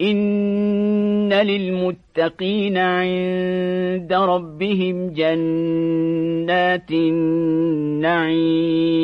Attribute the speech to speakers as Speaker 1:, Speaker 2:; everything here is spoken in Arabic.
Speaker 1: إن للمتقين عند ربهم جنات النعيم